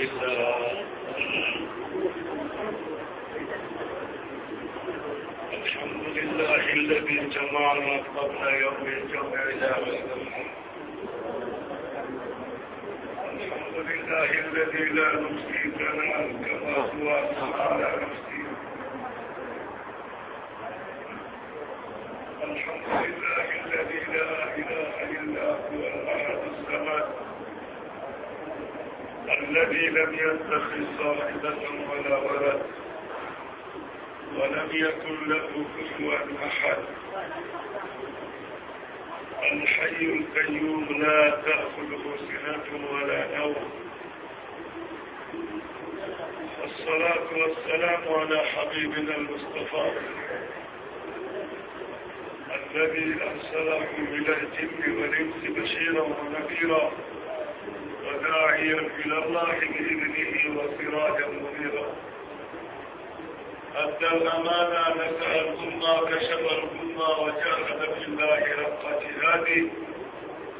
لله الحمد لله الذي جمعنا قبل يوم الجمع لا الحمد لله الذي لا نفسي ثناء كما هو على نفسي الحمد لله الذي لا إله إلا هو الأحد الصمد الذي لم يتخذ صاحبة ولا ولد ولم يكن له كفوا أحد. الحي القيوم لا تاخذه سنه ولا نوم. الصلاه والسلام على حبيبنا المصطفى الذي أرسله إلى الجن والإنس بشيرا ونذيرا. وداعيا إلى الله بإذنه وسراجا منيرا. أدى الأمانة نسأل الأمة كشف الأمة وجاهد في الله حق جهاده.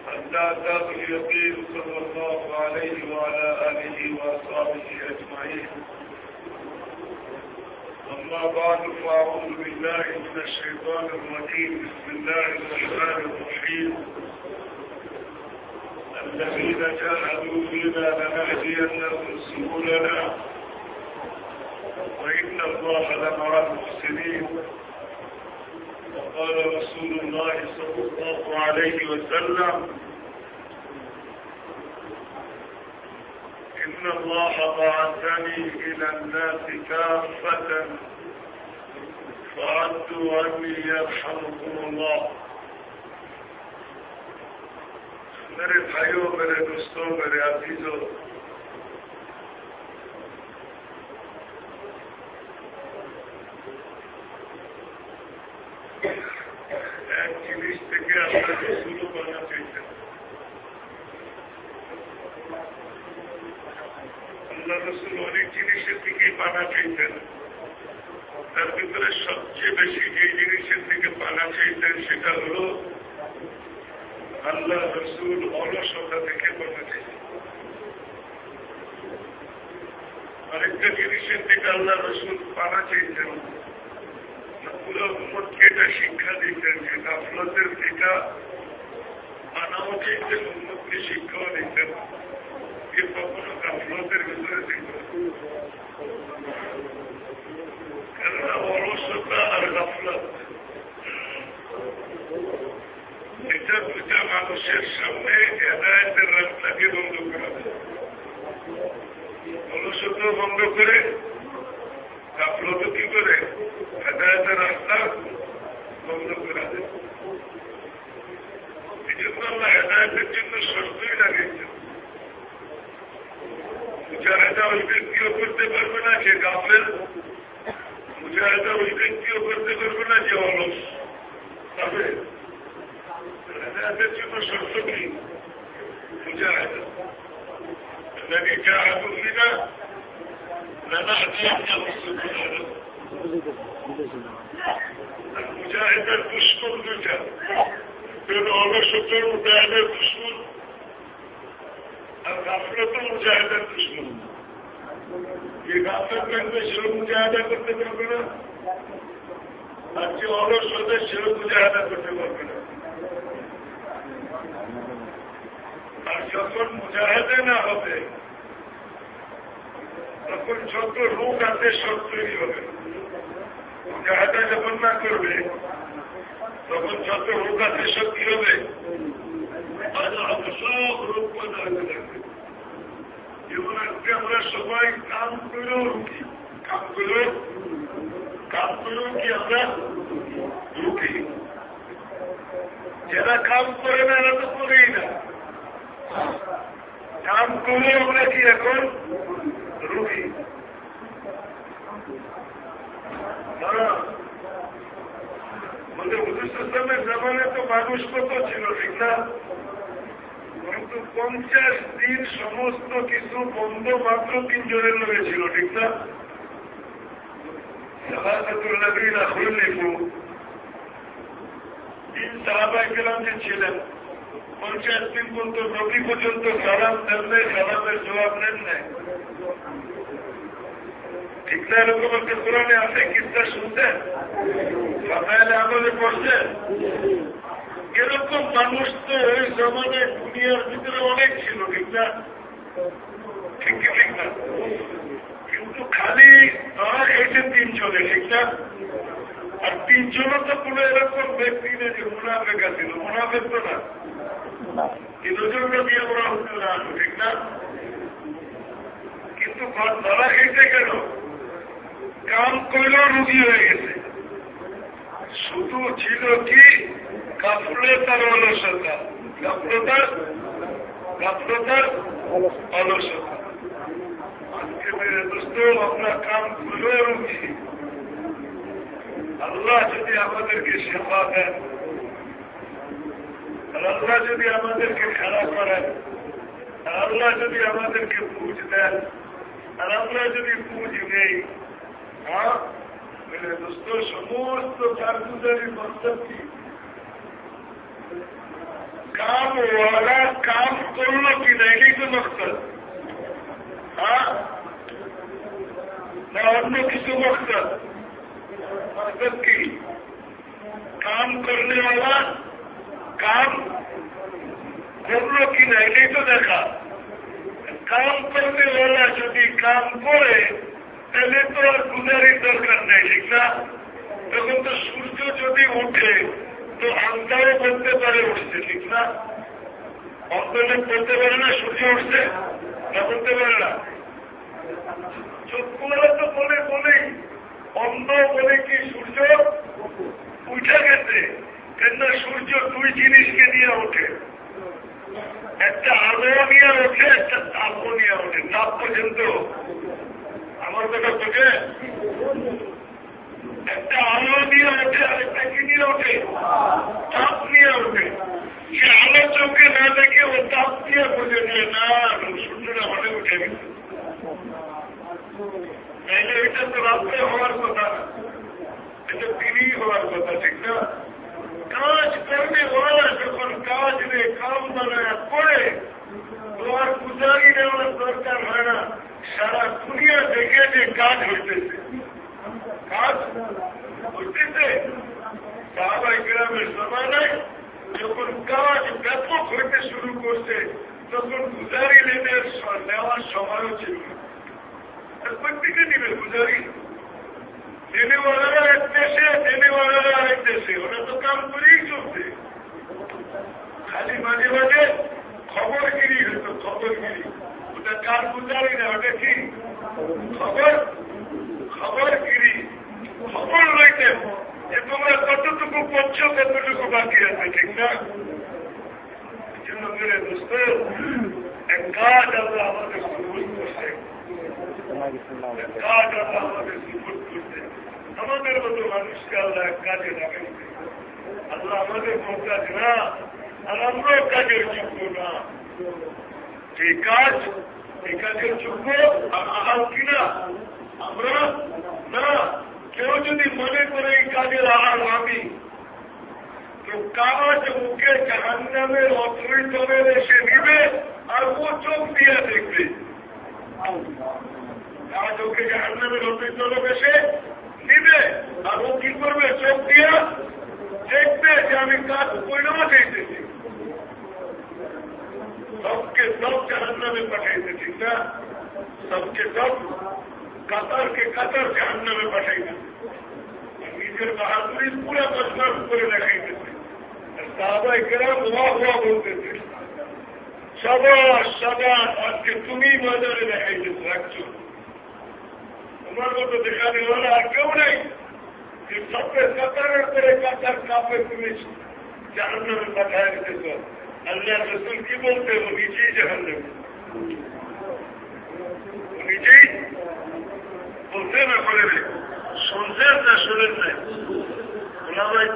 حتى أتاه اليقين صلى الله عليه وعلى آله وأصحابه أجمعين. أما بعد فأعوذ بالله من الشيطان الرجيم. بسم الله الرحمن الرحيم. الذين جاهدوا فينا لنهدينهم سبلنا. وإن الله لمع المحسنين. وقال رسول الله صلى الله عليه وسلم إن الله بعثني إلى الناس كافة فعدوا عني يرحمكم الله. میرے بھائیوں میرے دوستوں میرے عزیزوں আরেকটা জিনিসের দিকে আল্লাহ রসুল পানা চাইতেন। পুরো উম্মতকে এটা শিক্ষা দিতেন যে গাফলতের থেকে আনাও চাইতেন উন্মতকে শিক্ষাও দিতেন। যে কখনো গাফলতের ভিতরে দেখবেন কেননা অলসতা আর গাফলত, এটা দুটা মানুষের সামনে হেদায়তের রাস্তাকে বন্ধ করা অলসতা বন্ধ করে গাফলত কি করে হেদায়তের রাস্তা বন্ধ করে দেয়। জন্য আল্লাহ হেদায়তের জন্য শর্তই লাগিয়েছেন। ওই ব্যক্তিও করতে পারবে না, যে গাফেল। মুজাহেদা ওই ব্যক্তিও করতে পারবে না, যে অলস। তবে হেদায়তের জন্য শর্ত কি? মুজাহেদা। الذي جاهدوا فينا لنهدينهم سبلنا মুজাহিদের দুশ্মন দুটা অলসতের মুজাহিদের দুশ্মন আর গাফলত মুজাহিদের দুশ্মন যে গাফলত থাকবে সেও মুজাহিদা করতে পারবে না আর যে অলস হবে সেও মুজাহিদা করতে পারবে না আর যখন মুজাহিদে না হবে তখন যত রোগ আছে সব তৈরি হবে। মুজাহাদা যখন না করবে, তখন যত রোগ আছে সব কি হবে? সব রোগ পয়দা হতে থাকবে যেমন আজকে আমরা সবাই কাম করেও রুখি কাম করেও? কাম করেও কি আমরা রুখি যারা কাম করে না, এরা তো করেই না। কাম করে আমরা কি এখন রুখি। হুজুরের জামানে তো মানুষ কত ছিল, ঠিক না? কিন্তু পঞ্চাশ দিন সমস্ত কিছু বন্ধ মাত্র তিনজনের নামে ছিল, ঠিক না? তিন যে ছিলেন, পঞ্চাশ দিন পর্যন্ত নবী পর্যন্ত সালাম দেন নেই, সালামের জবাব নেন নেয় এরকম একটা কোরআনে আছে কিস্তা শুনতেন সকালে আমাদের পড়ছেন এরকম মানুষ তো ওই জমানায় দুনিয়ার ভিতরে অনেক ছিল, ঠিক না? ঠিক কি ঠিক না? কিন্তু খালি তারা খেয়েছেন তিনজনে, ঠিক না? আর তিনজনও তো কোনো এরকম ব্যক্তি নেই যে মুনাফেকা ছিল মুনাফেক তো না। তিনজন দিয়ে ওরা হতে না ঠিক না? কিন্তু ধরা খেয়েছে কেন? কাম করলেও রুগী হয়ে গেছে। শুধু ছিল কি? গাফলতার অলসতা। গাফলতার গাফলতার অলসতা। আজকে মেরে দোস্ত আপনার কাম করলেও রুগী। আল্লাহ যদি আমাদেরকে সেবা দেন আল্লাহ যদি আমাদেরকে খারাপ করেন আল্লাহ যদি আমাদেরকে বুঝ দেন, আর আমরা যদি বুঝ নেই হ্যাঁ মেরে দোস্ত সমস্ত চারপুজারি কনসেপ্ট কাম ওরা কাম করল কিনা এটাই তো মকসদ হ্যাঁ? না, অন্য কিছু মকসদ মকসদ কি? কাম করলে ওরা কাম করল কিনা এটাই তো দেখা। কাম করলে ওরা যদি কাম করে তাহলে তো আর গুজারির দরকার নেই, ঠিক না? তখন তো সূর্য যদি উঠে, তো আন্দাও বলতে পারে উঠছে ঠিক না? অন্তলোক বলতে পারে না, সূর্য উঠছে না বলতে পারে না? চোখগুলো তো বলে বলেই অন্ধ বলে কি সূর্য উঠে গেছে? কেন সূর্য দুই জিনিসকে নিয়ে ওঠে। একটা আলো নিয়ে ওঠে, একটা তাপ নিয়ে ওঠে, তাপ পর্যন্ত আমার কথা বোঝে একটা আলো নিয়ে ওঠে আর একটা কি নিয়ে ওঠে? তাপ নিয়ে ওঠে। সে আলো চোখে না দেখে ও তাপ দিয়ে বোঝে নিয়ে না সূর্যটা অনেক উঠে গেছে। এটা তো রাত্রে হওয়ার কথা এটা দিনই হওয়ার কথা, ঠিক না? কাজ করবে ওরা, যখন কাজ রে কাম বানায় করে তো আর গুজারি নেওয়ার দরকার হয় না। সারা দুনিয়া দেখে যে কাজ হইতেছে। কাজ হইতেছে। সাহাবাই গ্রামের জমানায় যখন কাজ ব্যাপক হইতে শুরু করছে, তখন গুজারি লেনের নেওয়ার সময়ও ছিল। প্রত্যেকে নিবে গুজারি। দেনেওয়ালারা এক দেশে দেনেওয়ালারা আরেক দেশে। ওরা তো কাম করেই চলছে। খালি মাঝে মাঝে খবরগিরি হতো খবরগিরি। ওটা কার গুজারি না, ওটা কি? খবর? খবরগিরি খবর লইতেন যে তোমরা কতটুকু করছ, কতটুকু বাকি আছে, ঠিক না? আমাদের মতো মানুষকে আল্লাহ এক কাজে লাগাইছে। আল্লাহ আমাদের কাজ না, আর আমরাও কাজের যোগ্য না। এই কাজ এই কাজের যোগ্য কিনা আমরা না কেউ যদি মনে করে এই কাজের আমি কাজ ওকে জাহান নামের এসে নিবে আর ও চোখ দিয়ে দেখবে কাজ ওকে জাহান নামের অথরিট এসে নিবে আর ও কি করবে চোখ দিয়া দেখবে যে আমি কাজ পরিণামা চাইতেছি سب کے سب جہنم میں پٹے تھے، ٹھیک ہے سب کے سب قطر کے قطر جہنم میں پٹے گا میزر بہادری پورا بچنا پورے لگائیتے تھے۔ صحابہ گرم ہوا ہوا بولتے تھے۔ سب سدا آپ کے تم تمہیں مزہ لگائیے رکھو عمر کو تو دکھانے والا کیوں نہیں؟ یہ سب کے سطر کرے کا قطر کافی پولیس جہنم میں بٹھائے تھے۔ سر আল্লাহ রসুল কি বলতে নিজেই জাহান দেবে নিজেই বলতে না করে শুনছেন না শোনেন নাই? ওনারাই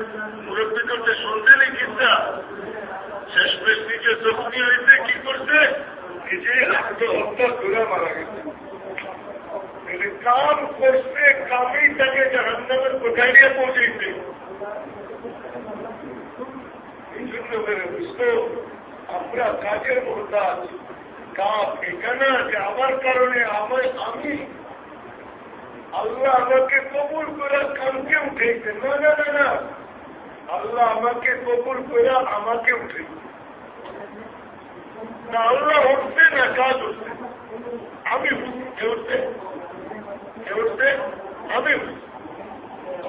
মুরব্বী করতে শুনতেনই চিন্তা? শেষ বেশ নিজে জখমি হইতে কি করছে? নিজেই আত্মহত্যা করে মারা গেছে। কাম করছে কামই তাকে জাহান্নামের কোথায় নিয়ে পৌঁছেছে। জন্য মেরে আমরা কাজের মোহতাজ। কাপ এখানে আছে আমার কারণে আমি আমি। আল্লাহ আমাকে কবুল করে কামকে উঠেছে না না না না। আল্লাহ আমাকে কবুল করে আমাকে উঠেছে না, আল্লাহ উঠছে না, কাজ উঠছে। আমি উঠছে উঠছে? আমি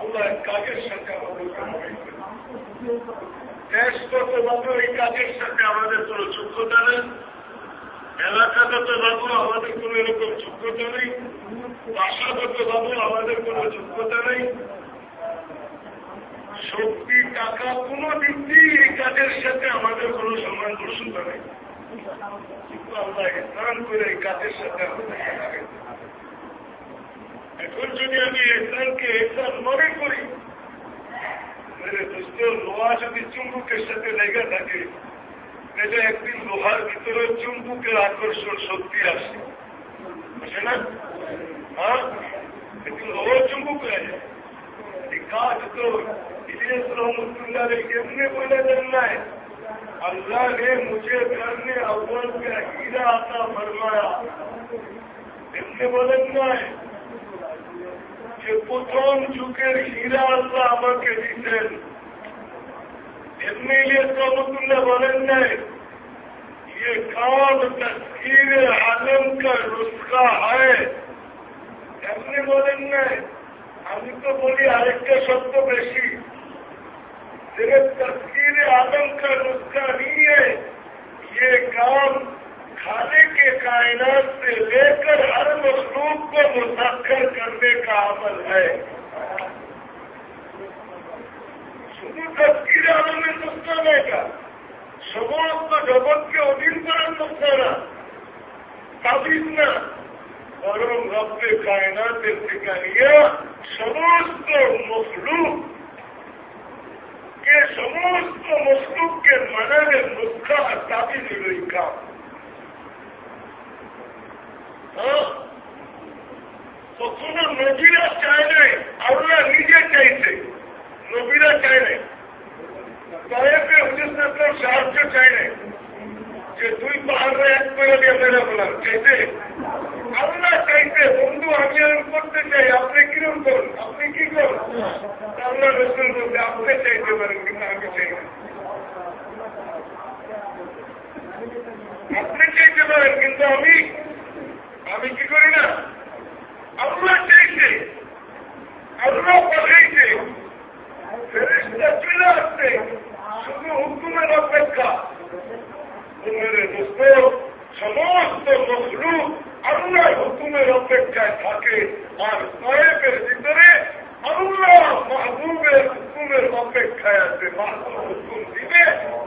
আল্লাহ কাজের আমাদের দেশগত ভাবে ওই কাজের সাথে আমাদের কোন যোগ্যতা নেই। এলাকাগত ভাবে আমাদের কোন এরকম যোগ্যতা নেই। ভাষাগত ভাবে আমাদের কোন যোগ্যতা নেই। শক্তি, টাকা, কোন দিক দিয়ে এই কাজের সাথে আমাদের কোন সামঞ্জস্যতা নেই। কিন্তু আমরা এই কাজের সাথে আমাদের এখন যদি আমি এসানকে এসান মনে করি میرے دوستوں نوازی چمبو کے ساتھ লেগে থাকে এটা একটি লোহার ভিতরে চুম্বুকের আকর্ষণ শক্তি আসে বুঝে না হ্যাঁ একটি লোহার চুম্বুক এই কাজ তো ইলিয়াস রহমতুল্লাহ কেমনে বলে দেন নাই اللہ نے مجھے گھر اول کا ہیرا آتا فرمایا اتنے بولنا ہے যে প্রথম যুগের হীরা আল্লাহ আমাকে দিতেন এমনি রহমতুল্লাহ বলেন নাই ये काम तस्कीर आलम का नुस्खा है এমনি বলেন নাই আমি তো বলি আরেকটা শব্দ বেশি सिर्फ तस्कीर आदम का नुस्खा नहीं है ये काम کھانے کے کائنات سے لے کر ہر مخلوق کو مسخر کرنے کا عمل ہے۔ کی عمل میں نقصان ہے کا سبوں کو کے ادین پر نقصانہ تابیتنا اور ہم رب کے کائنات انتقالیہ سموست مخلوق کے سموست مخلوق کے منع میں مسکا تابی نہیں ہوئی کام۔ का কখনো নবীরা চায় নাই, আল্লাহ নিজে চাইছে। নবীরা চায় নাই। তয়েবে হুজুর সাহায্য চায় নাই যে দুই পাহাড়ে এক করে দিয়ে বললাম চাইতে আল্লাহ চাইতে বন্ধু, আমি এরকম করতে চাই, আপনি কিরম করুন? আপনি কি করুন? আল্লাহ রসুল বলতে আপনি চাইতে পারেন, কিন্তু আমি চাই না। আপনি চাইতে পারেন, কিন্তু আমি আমি কি করি না? আল্লাহ চাইছে। আল্লাহ ফেরেস্তা চলে আসছে। শুধু হুকুমের অপেক্ষা। সমস্ত মখলুক আল্লাহ হুকুমের অপেক্ষায় থাকে। আর কয়েকের ভিতরে আল্লাহ মাহবুবের হুকুমের অপেক্ষায় আছে। মাহবুব হুকুম দিবে,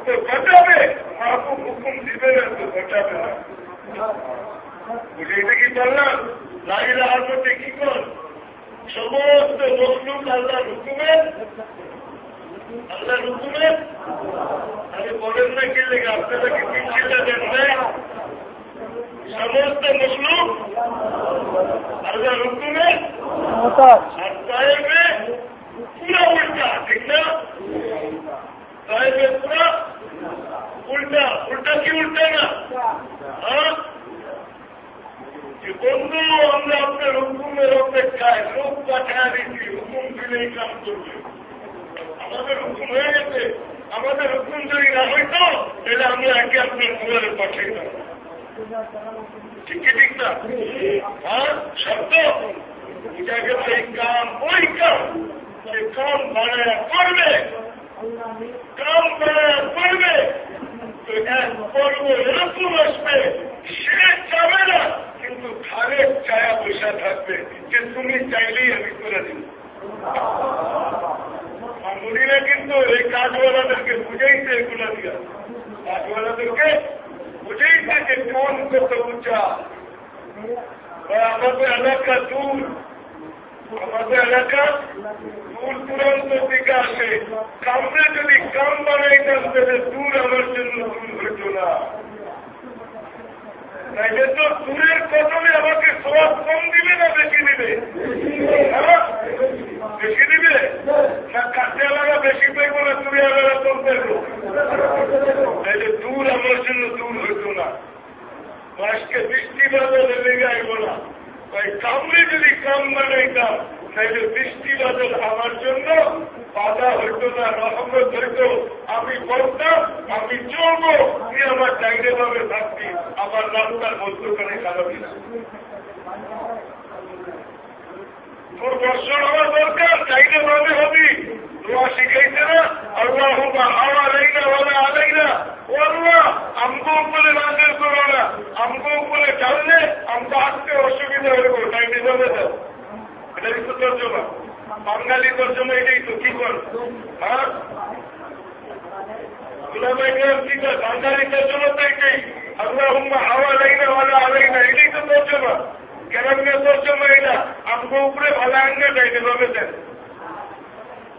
তো ঘটাবে। মাহবুব হুকুম দিবে না তো ঘটাবে না। বুঝে এটা কি বললাম? লাইলা আজতে কি কর? সমস্ত মখলুক আল্লাহ হুকুমে? আল্লাহ হুকুমে? আরে বলেন না কে লেগে আপনারা কি চিন্তা দেন সমস্ত মখলুক আল্লাহ হুকুমে? আর সাহেবে পুরা উল্টা, ঠিক না? সাহেবে পুরা উল্টা উল্টা কি উল্টা না? হ্যাঁ? যে আমরা আপনার হুকুমের অপেক্ষায় লোক পাঠায় দিচ্ছি হুকুম দিলেই কাম করবে। আমাদের হুকুম হয়ে গেছে। আমাদের হুকুম যদি না হইতো, তাহলে আমরা একে আপনার দুয়ারে পাঠাইতাম। ঠিক ঠিক না? হ্যাঁ শব্দ বুঝা গেল এই কাম, ওই কাম কাম বানায় করবে। কাম বানায় করবে। তো এক পর্ব এরকম আসবে, সে যাবে না। কিন্তু খালের ছায়া বসা থাকবে যে তুমি চাইলেই আমি করে দিব। মুনিরা কিন্তু এই কাজওয়ালাদেরকে বুঝাইছে এগুলো দিয়া কাজওয়ালাদেরকে বুঝাইছে যে কোন কত উঁচা। আমাদের এলাকা দূর। আমাদের এলাকা দূর দূরান্ত দিকে আসে। কামরে যদি কাম বানাইতাম তাহলে দূর আমার জন্য দূর হইত না। তাইলে তো সুরের কদমে আমাকে সবাব কম দিবে না বেশি দিবে? হ্যাঁ? বেশি দিবে? না বেশি পাইব না সুরে কম পাইব। তাইলে দূর আমার জন্য দূর হইত না। আজকে বৃষ্টি বাদলে লেগে আইব না। তাই কামড়ে যদি কাম বানাইতাম, তাইলে বৃষ্টি বাজার আমার জন্য বাধা হইত না, রহমত হইত। আমি বলতাম আমি চলবো। তুই আমার চাইলে ভাবে থাকবি আমার রাস্তার মধ্যখানে খারাপি না তোর দর্শন আমার দরকার চাইলে ভাবে হবি। দোয়া শিখাইছে না, আল্লাহ হাওয়া আলাই না বলে আলাই না ও আল্লাহ, আমগো উপরে নাজের করো না। আমগো উপরে চাললে আমগো আসতে অসুবিধা হইব চাইলে ভাবে দাও এটা কিন্তু তর্জমা। বাঙালি তোর জন্য এটাই তো, কি কর? হ্যাঁ? ঠিক আছে বাঙালি তর্জমা তো এটাই আল্লাহ হাওয়া আলাই না বলে আলাই না এটাই তো তর্জমা। কেরামে তর্জমা এটা? আমগো উপরে ভালো আঙ্গে ভাবে দেন।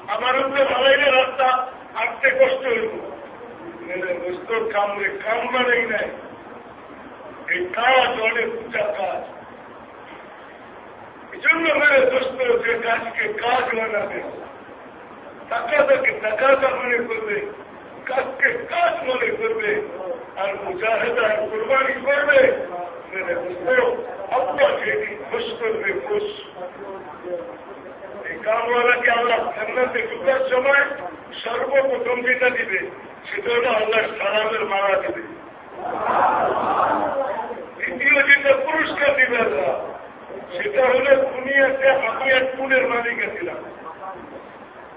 আমার উপরে ভালাইলে রাস্তা আঁকতে কষ্ট হইব। বুঝতো কামড়ে কাম বানাই নাই। এই কাজ অনেক উঁচা কাজ। এই জন্য মেরে দোস্ত, যে কাজকে কাজ বানাবে। টাকাটাকে টাকাটা মনে করবে। কাজকে কাজ মনে করবে আর মুজাহেদা কোরবানি করবে মেরে খুশ করবে খুশ এই কামওয়ালাকে আল্লাহ জান্নাতে ঢুকার সময় সর্বপ্রথম যেটা দিবে, সেটা হলো আল্লাহ সালামের মারা দিবে। দ্বিতীয় যেটা পুরস্কার দিবে আল্লাহ, সেটা হলো দুনিয়াতে আমি এক পুনের মালিকে ছিলাম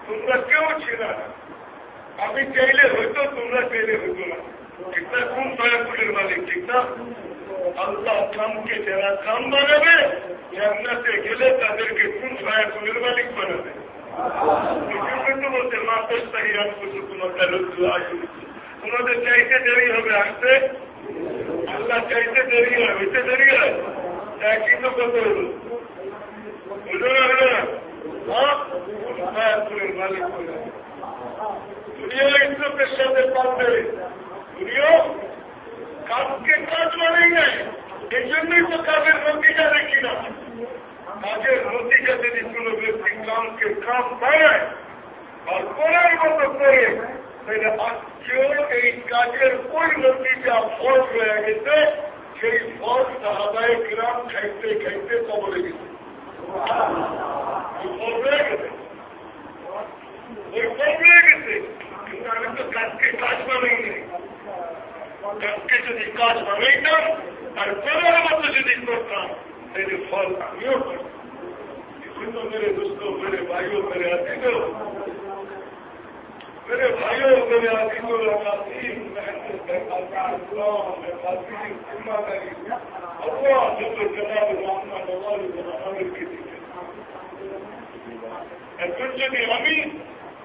তোমরা কেউ ছিল না। আমি চাইলে হইতো তোমরা চাইলে হইতো না। ঠিক না কোন দয়াপুরের মালিক ঠিক না আল্লাহ কামকে যারা কাম বানাবে, জান্নাতে গেলে তাদেরকে কোন দয়াপুরের মালিক বানাবে? কিন্তু বলতে মা পেস্তাহি রাখব তোমার তোমাদের চাইতে দেরি হবে আসতে? আল্লাহ চাইতে দেরি হয়, হইতে দেরি হয়? একই তো কত হলো? বুঝলো না হলো না। মালিক দুনিয়া ইজ্জতের সাথে পারবে দুনিয়া কাজকে কাজ মানেই নাই। এই জন্যই তো কাজের নতিজা দেখি না। কাজের নতিজা যদি কোন ব্যক্তি কামকে কাম বানায় আর করার মতো করে, তাহলে আজকেও এই কাজের ওই নতিজা ফল রয়ে গেছে, সেই ফল সাহাবায় গ্রাম খাইতে খাইতে কবলে গেছে। ফল রয়ে গেছে। ওই ফল রয়ে গেছে। ఇదంతా కత్తి కాచుకోలేదు కత్తి చూసి కాచుకో వేయటం అది పొదల میرے بھائیوں، میرے عزیزوں۔ میرے بھائیوں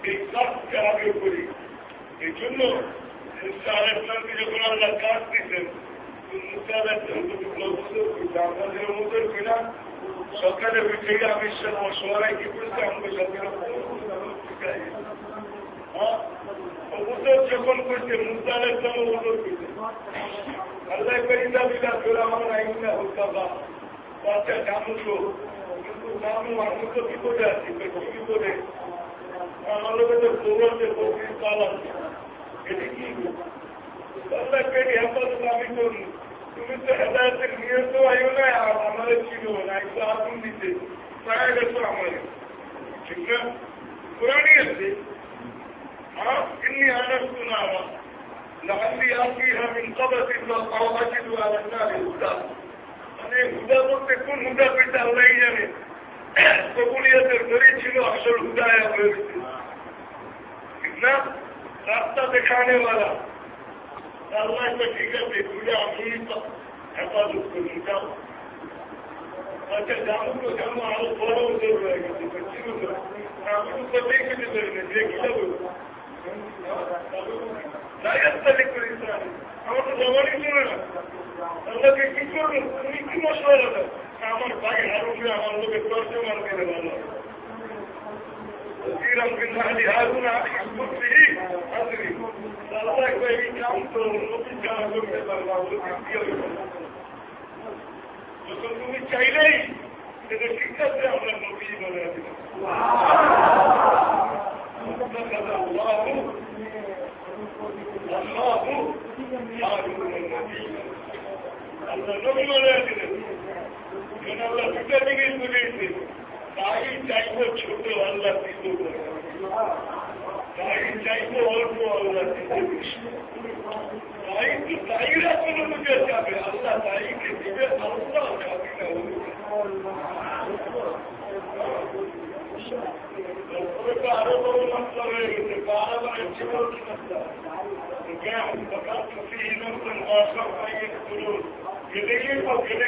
এই কাজকে আগে করি। এই জন্য মুস্তাহাবকে যখন আল্লাহ কাজ দিতেন আমাদের মতো কিনা সকালে উঠে আমি সবাই কি করছে আমাকে সকালে উদর যখন করছে মুস্তাহের জন্য উদর করছে আল্লাহ করিদা বিলা ফেরামন আইনা হত্যা বা বাচ্চা জানু কিন্তু জানু আমি তো বিপদে আছি বিপদে আমার লোকে তো দৌড়াতে বকরির কাল আছে এটি কি আল্লাহ পেটে হেফাজত আমি করুন তুমি তো হেদায়তের নিয়ে তো আইও না আর আমাদের ছিল না একটু আগুন দিতে পায়ে গেছো আমার ঠিক না কোরআনই আছে إني آنست نارا لعلي آتيها من قبس أو أجد على النار هدى মানে হুদা বলতে কোন হুদা পেতে আল্লাহ জানে কবুলিয়াতের ধরে ছিল আসল হুদায় হয়েছে না, রাস্তা দেখানে वाला আল্লাহ ঠিক আছে তুই আমি হেফাজত করি যাও। আচ্ছা জানো তো জানো আরও বড় ওদের রয়ে গেছে ছিল তো আমি তো দেখে দিতে দেখি যাব আমার তো জমানি না। কি করবেন তুমি কি মশলা আমার ভাই হারুনে আমার লোকের তর্জমান করে ভালো শ্রীরাম বিন্দাহালি হারুন আমি হাজরি আল্লাহ এই কাম তো নতুন জানা করতে পারবো যখন তুমি চাইলেই সেটা ঠিক আছে আমরা নবী বলে اتخذ الله الله حارون النبي الله نبي ولا يدري আল্লাহ দুটা জিনিস বুঝেছে তাই চাইব ছোট আল্লাহ তাই চাইব অল্প আল্লাহ দিতে তাই তো তাইরা কোনো বুঝে যাবে আল্লাহ তাইকে দিবে, আল্লাহ যাবে না আরও বড় মশলা হয়ে গেছে বারো বারের জীবন গেলে গেলে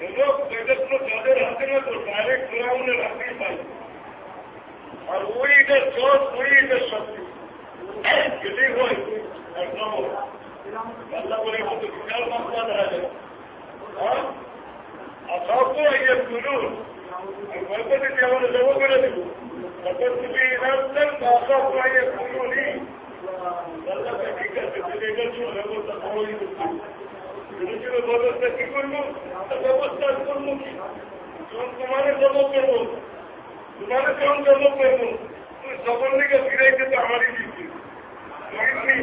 এবং সেক্ষেত্র তাদের হাতে না তো ডাইরেক্ট ফেরাউনের হাতেই পাই আর ওই এটার চোখ ওই এটার শক্তি। এটাই হয় এক নম্বর আর সব তো এই গুরু গল্পটিকে আমরা তুমি রাখতেন সব গুরু ঠিক আছে ছিল ব্যবস্থা কি করব? ব্যবস্থা করব কি যখন তোমার জন্ম করব তোমার যখন জন্ম করব তুই সকল দিকে ফিরাইতে তো আমারই দিচ্ছি তুমি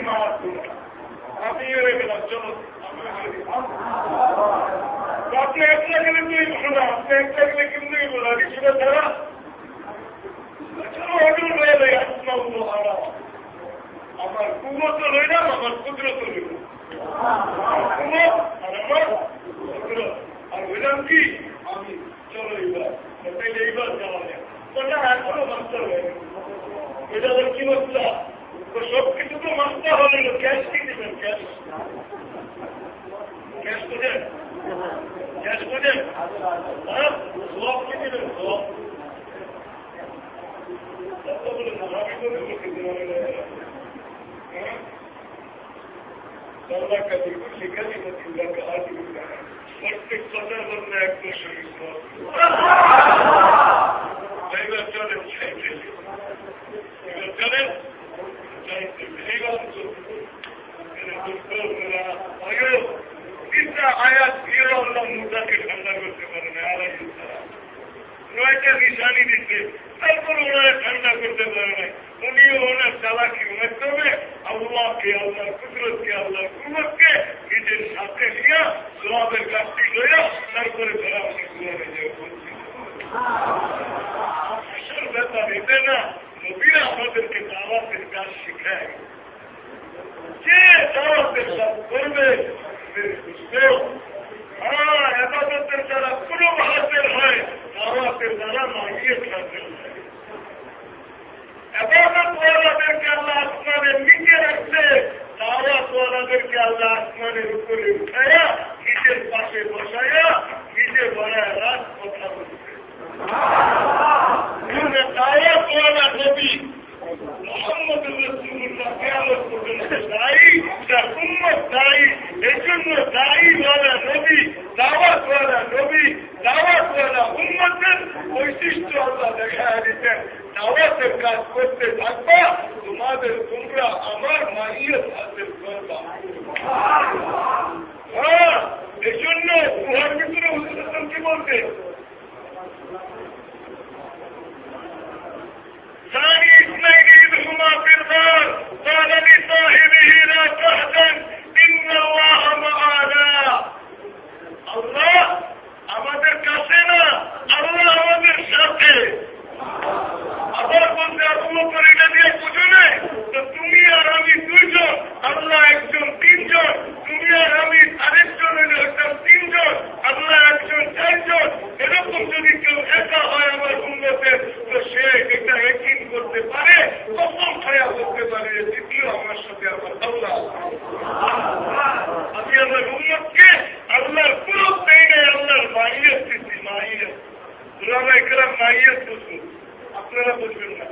আপনি একটা গেলে তুই শোনা আপনি একটা গেলে কিন্তু বলা ঋষিরা তারা আমার কুমত লইলাম আমার কুদরত লইল কুমত আর হইলাম কি? আমি চলো এইবার। তাইলে এইবার যাওয়া যায় ওটা এখনও মাস্টার হয়ে গেল এটা আবার কি মাস্টার সব কিছু তো মাস্টার হলো ক্যাশ কি দেবেন? ক্যাশ ক্যাশ বোঝেন? ক্যাশ বোঝেন? হ্যাঁ? সব কি দেবেন? সব আল্লাহ का ঠান্ডা করতে পারে না আলাই নয়টা নিশানি দিচ্ছে তারপর ওরা ঠান্ডা করতে পারে না ওনার চালাকির মাধ্যমে আল্লাহকে আল্লাহ কুদরতকে আল্লাহ কুমতকে নিজের সাথে নিয়ে সোয়াবের কাজটি লইয়া তারপরে তারা অনেক যায় আসল ব্যাপার এতে না, নবীরা আমাদেরকে দাওয়াতের কাজ শিখায়। যে দাওয়াতের কাজ করবে হ্যাঁ এবাদতের দ্বারা কোনো হাতের হয়, দাওয়াতের দ্বারা মাহিয়ে হাসিল হয় আল্লাহ আসমানের নিচে রাখছে। দাওয়াতওয়ালাদেরকে আল্লাহ আসমানের উপরে উঠাইয়া নিজের পাশে বসাইয়া নিজে বলায় রাত কথা বলছে তার দায়ীওয়ালা নবী। দাওয়াতওয়ালা বৈশিষ্ট্য আল্লাহ দেখা দিতেন। দাওয়াতের কাজ করতে থাকবা তোমাদের তোমরা আমার মাইয়ের হাতের করবা হ্যাঁ এই জন্য গুহার ভিতরে হুজুর কি বলতে ثاني اثنين إذ هما في الغار قال لصاحبه لا تحزن إن الله معنا الله আমাদের কাছে না আল্লাহ আমাদের সাথে আবার বলতে আবু করে এটা দিয়ে বুঝো না তো তুমি আর আমি দুইজন আল্লাহ একজন তিনজন তুমি আর আমি আরেকজন হলো একজন তিনজন আল্লাহ একজন চারজন এরকম যদি কেউ একা হয় আমার উন্নতের তো সে এটা একদিন করতে পারে কখন ছায়া করতে পারে দ্বিতীয় আমার সাথে আমার আল্লাহ আমি আমার উন্নতকে আল্লাহর পুরো দেয় নাই আল্লাহর মাইয়ের স্থিতি মাইয়ের ওরা এখানে মাইয়ের বুঝুন আপনারা বুঝবেন না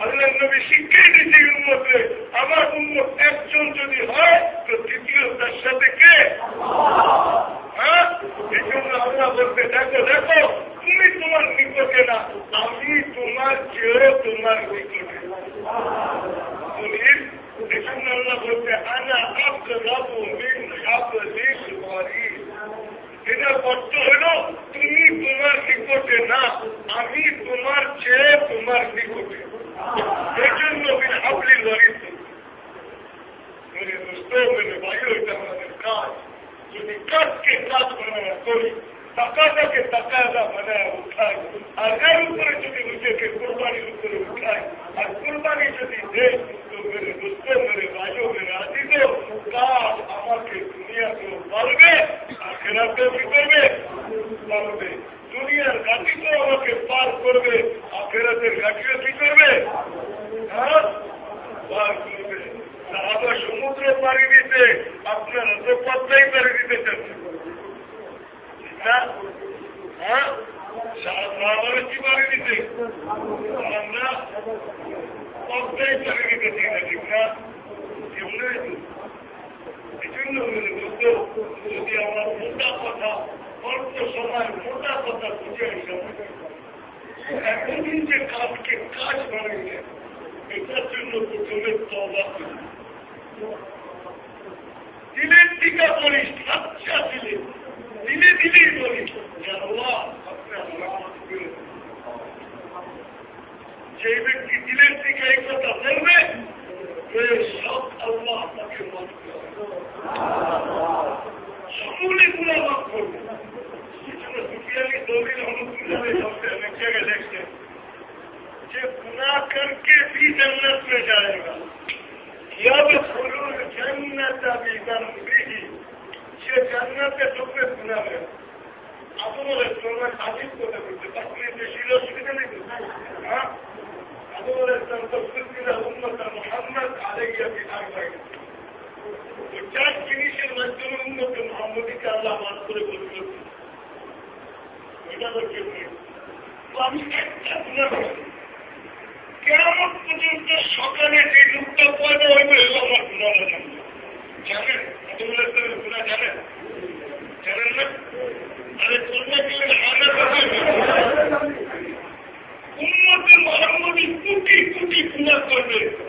আল্লাহ নবী শিক্ষাই দিচ্ছে উন্মতে আমার উন্মত একজন যদি হয় তো দ্বিতীয় তার সাথে কে হ্যাঁ এই জন্য আল্লাহ বলতে দেখো দেখো তুমি তোমার নিকটে না আমি তোমার চেয়েও তোমার নিকটে এই জন্য আল্লাহ বলতে আনা আব্দ রাবু মিন হাবলিল ওয়ারিদ এটার অর্থ হল তুমি তোমার নিকটে না আমি তোমার চেয়ে তোমার নিকটে এই জন্য হাবলি লড়িত মেরে দোস্ত মেরে ভাই এটা আমাদের কাজ যদি কাজকে কাজ বানায় করি টাকাটাকে টাকাটা বানায় উঠায় আর এর উপরে যদি নিজেকে কোরবানির উপরে উঠায় আর কোরবানি যদি দেয় তো মেরে দোস্ত মেরে ভাইও মেরে আজিজ কাজ আমাকে দুনিয়াকেও পারবে কি করবে? পারবে। দুনিয়ার গাড়িতেও আমাকে পার করবে। আর ফেরাতের গাড়িও কি করবে? হ্যাঁ? পার করবে। আবার সমুদ্র পাড়ি দিতে, আপনারা তো পদ্মাই পাড়ি দিতে চাচ্ছেন হ্যাঁ? কি পাড়ি দিতে? আমরা পদ্মাই পাড়ি দিতে চাই না, ঠিক না? কেমন এই জন্য বলতো যদি আমার মোটা কথা অল্প সময় মোটা কথা বুঝে আসলাম এতদিন যে কাজকে কাজ বানাইছে এটার জন্য প্রথমে তবা দিলের টিকা বলিস আচ্ছা দিলে দিলে দিলেই বলিস যে ব্যক্তি দিলের দিকে এই কথা বলবে সব আল্লাহ তাকে মত সকলে গুণা মাফ করবে दुनियावी दौरी रमतुल्लाह अनेक जगह देखते कि गुना करके भी जन्नत में जाएगा जब फुलुल जन्नत अभिगम भी সে জান্নাতে ঢুকবে গুণা হয়ে আদমের তোমার আজিব কথা বলতে আপনি বেশি অসুবিধা নেই হ্যাঁ আদমের ইসলাম তফসিল দিলে উন্নত মোহাম্মদ আলাইয়া বিধান হয়ে গেছে চার জিনিসের মাধ্যমে উন্নত মোহাম্মদীকে আল্লাহ মান করে বলতে এটা হচ্ছে আমি একটা গুণা কেমন পর্যন্ত সকালে যে লোকটা পয়দা হইবে আমার গুণা জানেন? জানেন গুণা জানেন? জানেন না? আরে করলে গেলে হাজার উন্নতি মহাম্মদী কোটি কোটি গুণা করবে।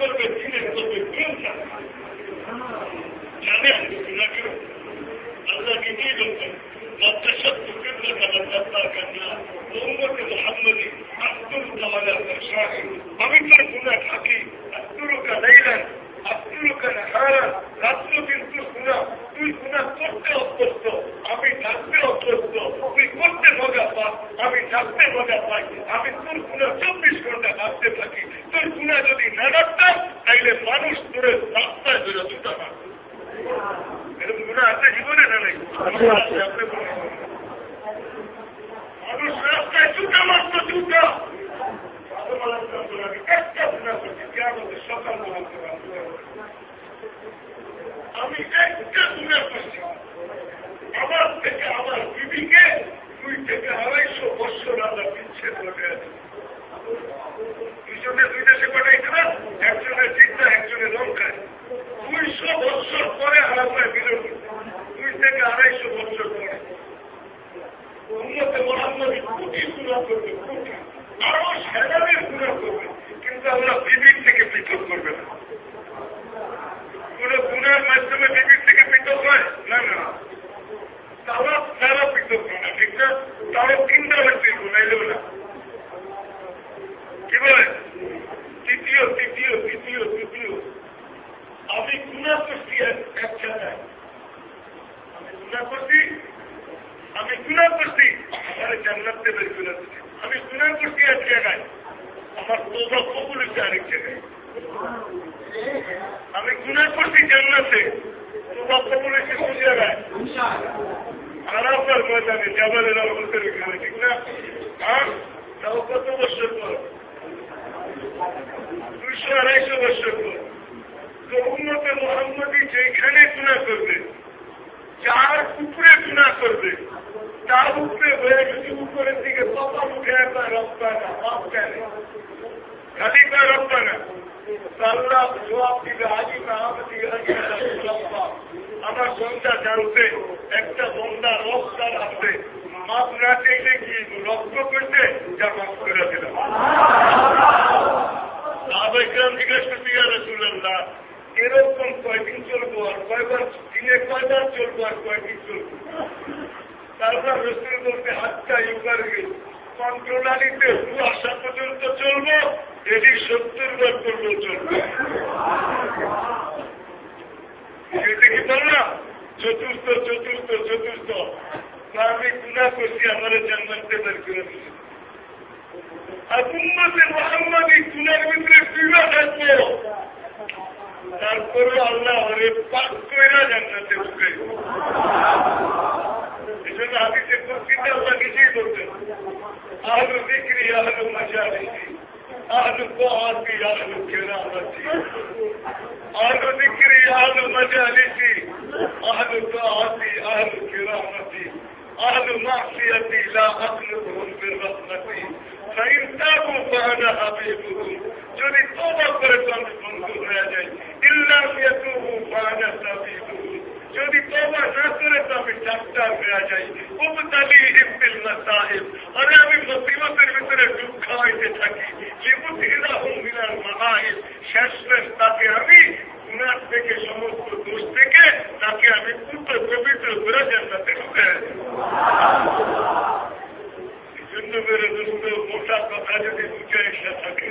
করবে দিনে করবে, কেউ জানেন جامعهم تذكره الله جديدهم ما تشبت قبلك من أبناك النار وأمة محمد أقتلك على فرشائي وممن هناك حكيم. أقتلك ليلا. أقتلك نهارا. لا تنتظر هنا তুই শোনা করতে অভ্যস্ত আমি থাকতে অভ্যস্ত তুই করতে মজা পা আমি থাকতে মজা পাই। আমি তোর গুণা চব্বিশ ঘণ্টা ভাবতে থাকি। তোর গুণা যদি না রাখতাম তাইলে মানুষ তোরে রাস্তায় ধরে জুতা মারত এরকম গুণা আছে জীবনে না নাই? মানুষ রাস্তায় জুতা মারত জুতা একটা গুণা করছি কেমন সকাল আমি একটা গুণা করছি আমার থেকে আমার বিবিকে দুই থেকে আড়াইশো বছর আল্লাহ বিচ্ছেদ করে আছে দুইজনে দুই দেশে পাঠাইছে না একজনের চিন্তা একজনের লঙ্কায়। দুইশো বছর পরে হারাপায় বিরোধ। দুই থেকে আড়াইশো বছর পরে। উন্নতে মোহাম্মদী কোটি গুণা করবে, কোটি। আরও সেনাদের গুণা করবে, কিন্তু আমরা বিবির থেকে পৃথক করবে না। কোন গুণার মাধ্যমে বিবির থেকে পৃথক হয়? না না তারা তারা পৃথক হয় না, ঠিক না? তারা তিনটা ব্যক্তি গুণাইলেও না। কি বলে? তৃতীয় তৃতীয় তৃতীয় তৃতীয়। আমি গুণা করছি এক জায়গায়। আমি গুণা করছি, আমি গুণা করছি আমার জান্নাতে বের করে আমি গুণা করছি এক জায়গায়। আমার তোবা কবুল হচ্ছে আরেক জায়গায়। আমি গুণা করছি জান্নাতে তোবা ময়দানে জাবালের রহমতের এখানে ঠিক না? তাও কত বছর পর? দুইশো আড়াইশো বছর পর। তো উন্নতে মোহাম্মদী যেখানে গুণা করবে, যার উপরে গুণা করবে, তার উপরে হয়ে গেছে উপরের দিকে কপাল উঠে, একবার রপ্তা না খালি কয় রপ্তা না আমার বন্ধা জানতে, একটা বন্ধা রক্তার আসবে মাপ না চাইলে কি রক্ত করতে? যা মাফ করে দিলাম। জিজ্ঞেস করতে গিয়ে রসুল্লাহ এরকম কয়দিন চলবো আর কয়বার দিনে কয়বার চলবো আর কয়দিন চলবো? তারপর রসুল বলতে হাতটা ইউবার কন্ট্রোলারিতে আসা পর্যন্ত চলবো এটি সত্তর বার করলেও সেটা কি বললাম চতুর্থ চতুর্থ চতুর্থ। আমি গুণা করছি, আমার জান্নাতে বের করে গুণার ভিতরে বিবাহ থাকব। তারপরে আল্লাহ ওরে পাক কইরা জান্নাতে ঢুকে এই জন্য আমি যে করছিতে আল্লাহ কিছুই করতেন আহলু বিক্রি আহলু মজালিসি আহলু কোয়াতি আহলু কেরামতি আহলু বিক্রি আহলু মজালিসি আহলু কোয়াতি আহলু কেরামতি أهل معصيتي لا أطلبهم بالرحمة فإن تابوا فأنا حبيبهم যদি তবা করে তো আমি বন্ধু হয়ে যাই ইল্লাম ইয়াতুবু ফানা তাবিবুহু যদি তবা না করে তো আমি ডাক্তার হয়ে যাই উপতালি হিব্বিল মাসাহিব আরে আমি মুসিবতের ভিতরে দুঃখ খাওয়াইতে থাকি লিবুতিরা হুম মিনাল মাহাহিব শেষ তাকে আমি গুণার থেকে সমস্ত দোষ থেকে তাকে আমি পুত্র পবিত্র করে জান্নাতে ঢুকে জন্য মেরে দোস্ত মোটা কথা যদি বুঝে এসে থাকে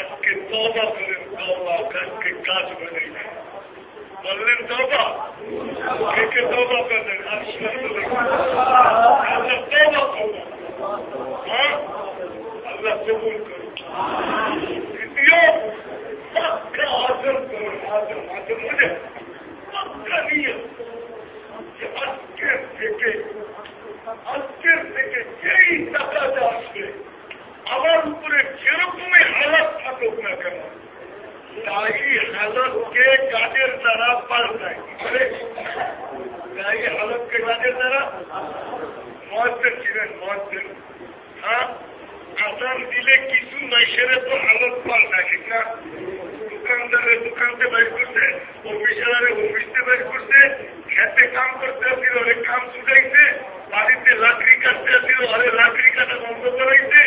আজকে তবা করেন তবা আজকে কাজ বানাই বললেন তবা কে কে তবা করেন আল্লাহ তবা করব হ্যাঁ আল্লাহ কবুল করুন দ্বিতীয় পাক্কা আদর করুন আদর আদর মনে পাক্কা নিয়ে যে আজকের থেকে আজকের থেকে যেই টাকাটা আসবে আমার উপরে যেরকমই হালাত থাকুক না কেন তাই হালতকে কাজের দ্বারা পাল্টায় তাই হালতকে কাজের দ্বারা? মহাত্মের ছিলেন মহাত্মের হ্যাঁ আসাম দিলে কিছু নাই, সেরে তো হালত পাল্টায় ঠিক না? দোকানদারে দোকানতে বাইর করছে, অফিসারে অফিসতে বাইর করছে, খেতে কাম করতে আসছিল অনেক কাম ছুটাইছে, বাড়িতে লাকড়ি কাটতে আসছিল আরে লাকড়ি কাটা বন্ধ করাইছে,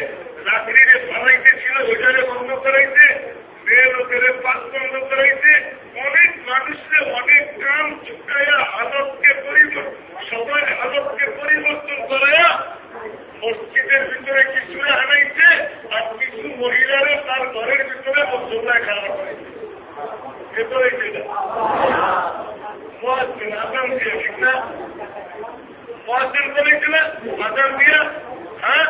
লাকড়িরে ফালাইতে ছিল, ওইটারে বন্ধ করাইছে মেয়ে লোকের পাক বন্ধ করাইছে অনেক মানুষকে অনেক কাম হালতকে পরিবর্তন সবার হালতকে পরিবর্তন করাইয়া মসজিদের ভিতরে কিছু আনাইছে আর কিছু মহিলারা তার ঘরের ভিতরে মসল্লায় খারাপ হয়েছে ভেতরে যেটা আদাম দিয়ে ঠিক না মহাজিন বলেছিল আদাম দিয়া হ্যাঁ?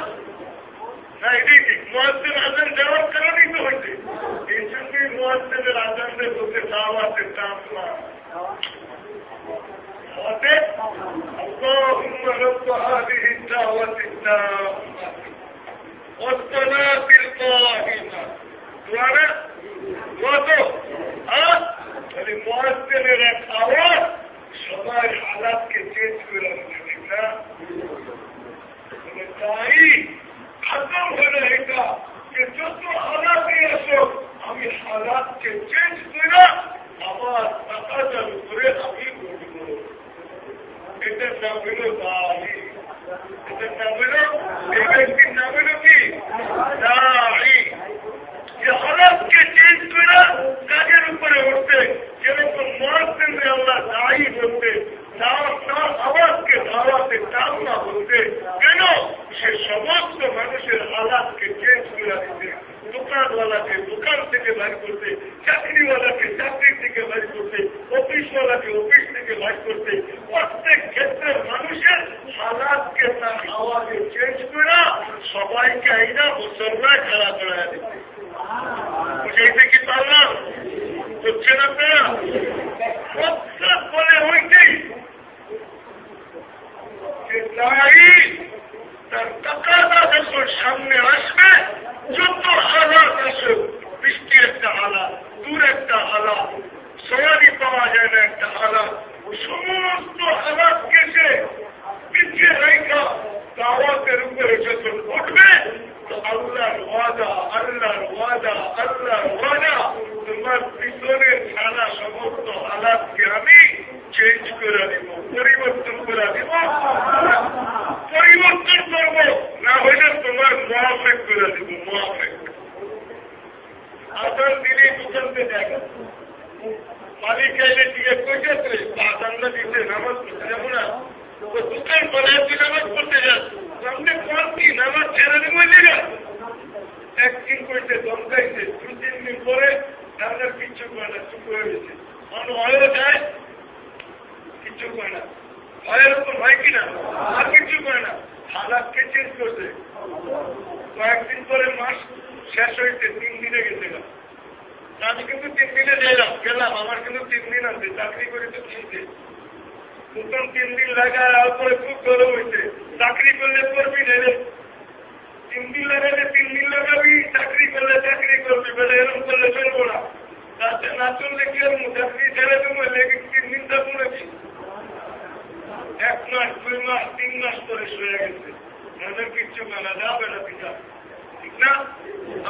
না এটাই ঠিক মহাজিন আদান যাওয়ার কারণেই তো হয়েছে এই জন্যই মহাজিনের আদানদের বলতে দাওয়াতে দাম না اللهم رب هذه الدعوة التامة والصلاة القائمة وانا وضو ها তাহলে মহাজনের এক আওয়াজ সবাই হালাতকে চেঞ্জ করে ঠিক না তাই খতম হলো এটা যে যত হালাতই আসো আমি হালাতকে চেঞ্জ করে আমার টাকাটার উপরে আমি উঠবো এটার নাম হল দাহি। এটার নাম হল, এই ব্যক্তির নাম হল কি? দাহি। যে হলফকে চেঞ্জ করে কাজের উপরে উঠতে যেরকম মহাসেন্দ্রে আল্লাহ দায়ী বলতে তার আওয়াজকে দাওয়াতে কাম না বলতে কেন? সে সমস্ত মানুষের আলাদকে চেঞ্জ করে দিতে, দোকানওয়ালাকে দোকান থেকে বাইর করতে, চাকরিওয়ালাকে চাকরি থেকে বাইর করতে, অফিসওয়ালাকে অফিস থেকে বাইর করতে, প্রত্যেক ক্ষেত্রে মানুষের হালাতকে তার আওয়াজে চেঞ্জ করে সবাইকে আইনা মুসলমান খেলা করা দিতে। বুঝাইতে কি পারলাম? হচ্ছে না আপনারা? প্রত্যেক বলে ওইটাই। যে তাই তার টাকাটা যখন সামনে আসবে যত হালাত আসুক বৃষ্টি একটা হালাত দূর একটা হালাত সবারই পাওয়া যায় না একটা হালাত সমস্ত হালাতকে সে পিছিয়ে রেখা দাওয়াতের উপরে যখন উঠবে আল্লাহর ওয়াদা আল্লাহর ওয়াদা আল্লাহর ওয়াদা তোমার পিছনের সারা সমস্ত হালাতকে আমি চেঞ্জ করে দিব। পরিবর্তন করে দিব। পরিবর্তন করব। না হইলে তোমার মহাফেক করে দিব, মহাফেক। আদান দিলে দোকানতে দেখা। মালিক এলে দিয়ে কইতে আদানটা দিতে নামাজ পড়তে যাব না। দোকান বানায় তুই নামাজ পড়তে যাস। সামনে কোন কি, নামাজ ছেড়ে দেবো একদিন কইতে দমকাইছে। দু তিন দিন পরে আপনার কিচ্ছু করে না চুপ হয়ে গেছে। মানুষ হয়েও যায় কিচ্ছু করে না। ভয়ের উপর ভয় কিনা আর কিচ্ছু করে না। হালাতকে চেঞ্জ করছে। কয়েকদিন পরে মাস শেষ হয়েছে, তিন দিনে গেছে না আমি কিন্তু তিন দিনে গেলাম গেলাম, আমার কিন্তু তিন দিন আছে, চাকরি করে তো কিনছে প্রথম তিন দিন লাগায় পরে খুব গরম হয়েছে। চাকরি করলে করবি নেবে তিন দিন লাগালে তিন দিন লাগাবি, চাকরি করলে চাকরি করবি, বলে এরকম করলে চলবো না। না চললে কি আর চাকরি ছেড়ে দেবো, লেগে তিন দিন থাকব নাকি? এক মাস, দুই মাস, তিন মাস পরে শুয়ে গেছে। নজর কিচ্ছু মানা যাবে না পিতা ঠিক না?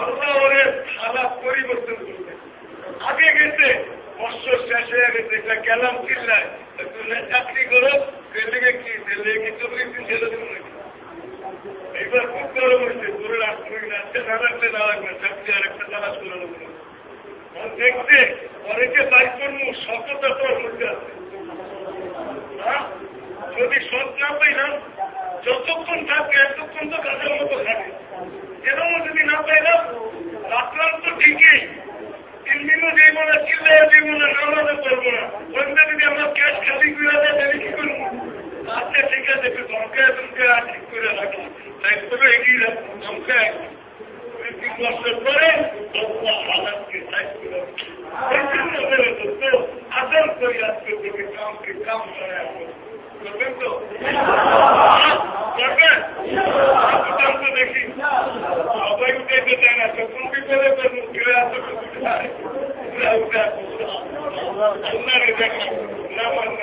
আল্লাহ ওরে হালাত পরিবর্তন করবে। আগে গেছে, বছর শেষ হয়ে গেছে, এটা গেলাম চিল্লায়। তুমি চাকরি করো রেলেগে কি রেলেগে চব্বিশ দিন ছেড়ে দেবো এইবার খুব গরম হয়েছে ধরে রাখতে রাখতে না রাখতে না রাখবে, চাকরি আর একটা তালাশ করে নেব। দেখতে, অনেকে বাইক করব সততা তোর মধ্যে আছে যদি সৎ না পাইলাম যতক্ষণ থাকবে এতক্ষণ তো কাজের মতো থাকে। এরকম যদি না পাইলাম রাত্রাল তো ঠিকই। তিন দিনও যাইব না চিল্লাও যাইব না নামাজও করব না। ওইটা যদি আমার ক্যাশ খালি করে দেয়, তাহলে কি করব? আচ্ছা ঠিক আছে, একটু ধমকায় ধমকে ঠিক করে রাখি। তাই তবে এগিয়ে রাখব ধমকায় তিন বছর পরে হালাতকে করে করি আজকে তুমি কামকে কাম করে করবেন তো করবেন তো দেখি সবাই উঠাইতে চায় না বিপদে করব ফিরে আসতে আল্লাহরে দেখা মনে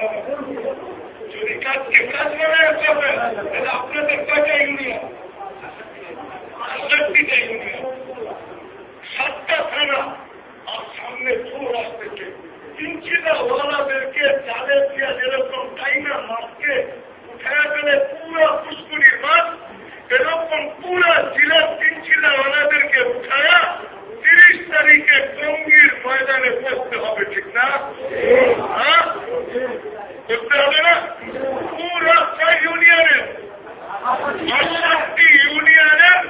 সামনে চোর আসতেছে তিনচিটা ওয়ালাদেরকে চালের দিয়া যেরকম টাইনা মাছকে উঠায় ফেলে পুরো পুষ্কুরির মাছ, এরকম পুরো জেলার তিনচিলা ওয়ালাদেরকে উঠায়া তিরিশ তারিখে টঙ্গির ময়দানে বসতে হবে, ঠিক না? হ্যাঁ? করতে হবে না? পুরো ছয় ইউনিয়নের, আটষট্টি ইউনিয়নের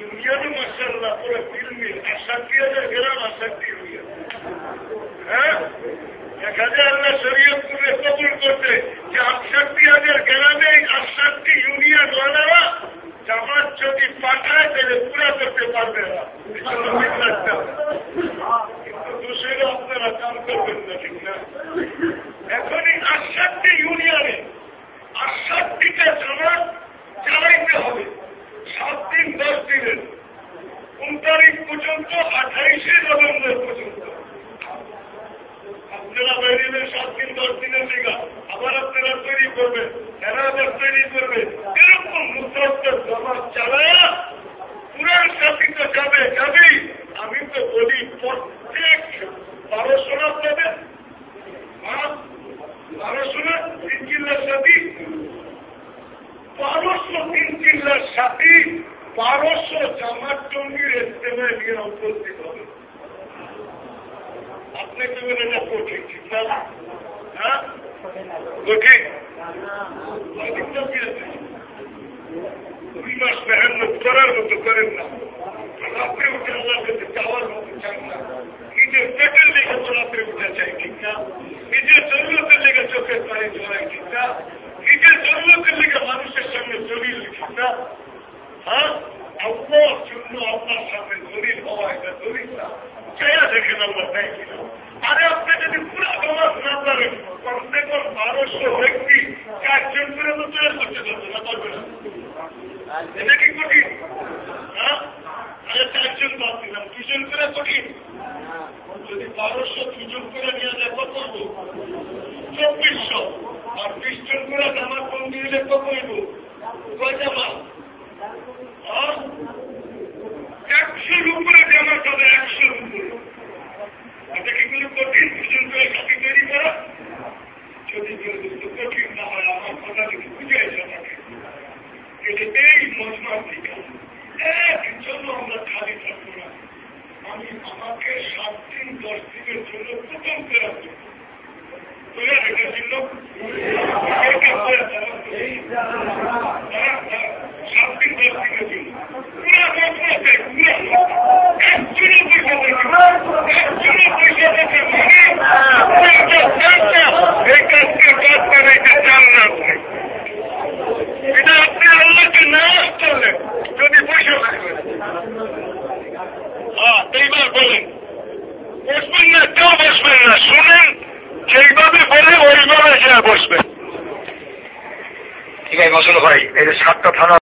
ইউনিয়নে মাসাল্লাহ পুরো ফিল্মিল আটষট্টি হাজার গ্রাম আটষট্টি ইউনিয়ন। হ্যাঁ? হাজার আল্লাহ শরীয়তপুরে কবুল করতে যে আটষট্টি হাজার গ্রামে আটষট্টি ইউনিয়ন ওয়ালারা জামাত যদি পাঠায়, তাহলে পুরা করতে পারবে না। কিন্তু দোষেরও আপনারা কাম করবেন না, ঠিক না? এখনই আটষট্টি ইউনিয়নে। আটষট্টিটা জামাত চালাইতে হবে সাত দিন দশ দিনের কোন তারিখ পর্যন্ত আঠাইশে নভেম্বর পর্যন্ত আপনারা বাইরে সাত দিন দশ দিনের লেগা আবার আপনারা তৈরি করবেন এরা আবার তৈরি করবে এরকম মুক্তাত্তর জমা চালায়া পুরান সাথী তো যাবে যাবেই আমি তো বলি প্রত্যেক বারোশো না আপনাদের বারোশো না তিন জিল্লার সাথী বারোশো তিন জিল্লার সাথী বারোশো জামাত টঙ্গির ইস্তেমায় নিয়ে উপস্থিত হবে আপনি কি বলেন না কঠিন ঠিক না হ্যাঁ কঠিন দুই মাস মেহনত করার মতো করেন না রাত্রে উঠে আল্লাহ কাছে চাওয়ার মতো চান না নিজের পেটের লেগে তো রাত্রে উঠে চাই ঠিক না নিজের জরুরতের লেগে চোখের পানি জড়াই ঠিক না নিজের জরুরতের লেগে মানুষের সামনে জড়িয়ে ঠিক না হ্যাঁ আল্লাহর জন্য আপনার সামনে দলিল হওয়া এটা দলিল না চাইয়া দেখেন আল্লাহ তাই কিনা আরে আপনি যদি পুরো সমাজ না পারেন কমসে কম বারোশো ব্যক্তি চারজন করে তো তৈরি করতে পারবে না পারবে না এটা কি কঠিন? হ্যাঁ? করে কঠিন? যদি বারোশো দুজন করে নিয়ে যায়, কত চব্বিশশো। আর বিশ জন করে জামা কম দিলে কত হইব? কয় জামা একশোর উপরে জামা হবে, একশোর উপরে। এটা কি কঠিন? দুজন করে সাথী তৈরি করা? যদি কঠিন না হয়, আমার কথা যদি বুঝে আমাকে। এটাতেই মজমা টিকা একজন্য আমরা খালি থাকব না। আমি আমাকে সাত দিন, দশ দিনের জন্য প্রথম করে তোরা এটার জন্য সাত দিন, দশ দিনের জন্য। পুরা মজমা পুরা একজনও পয়সা দেখে একজনও পয়সা দেখে মানে এটা আপনি আল্লাহকে না চলে যদি পয়সা থাকবেন। হ্যাঁ এইবার বলেন। বসবেন না, কেউ বসবেন না। শুনেন সেইভাবে বলে ওইভাবে সে বসবেন ঠিক আছে মশুল ভাই, এই যে সাতটা থানা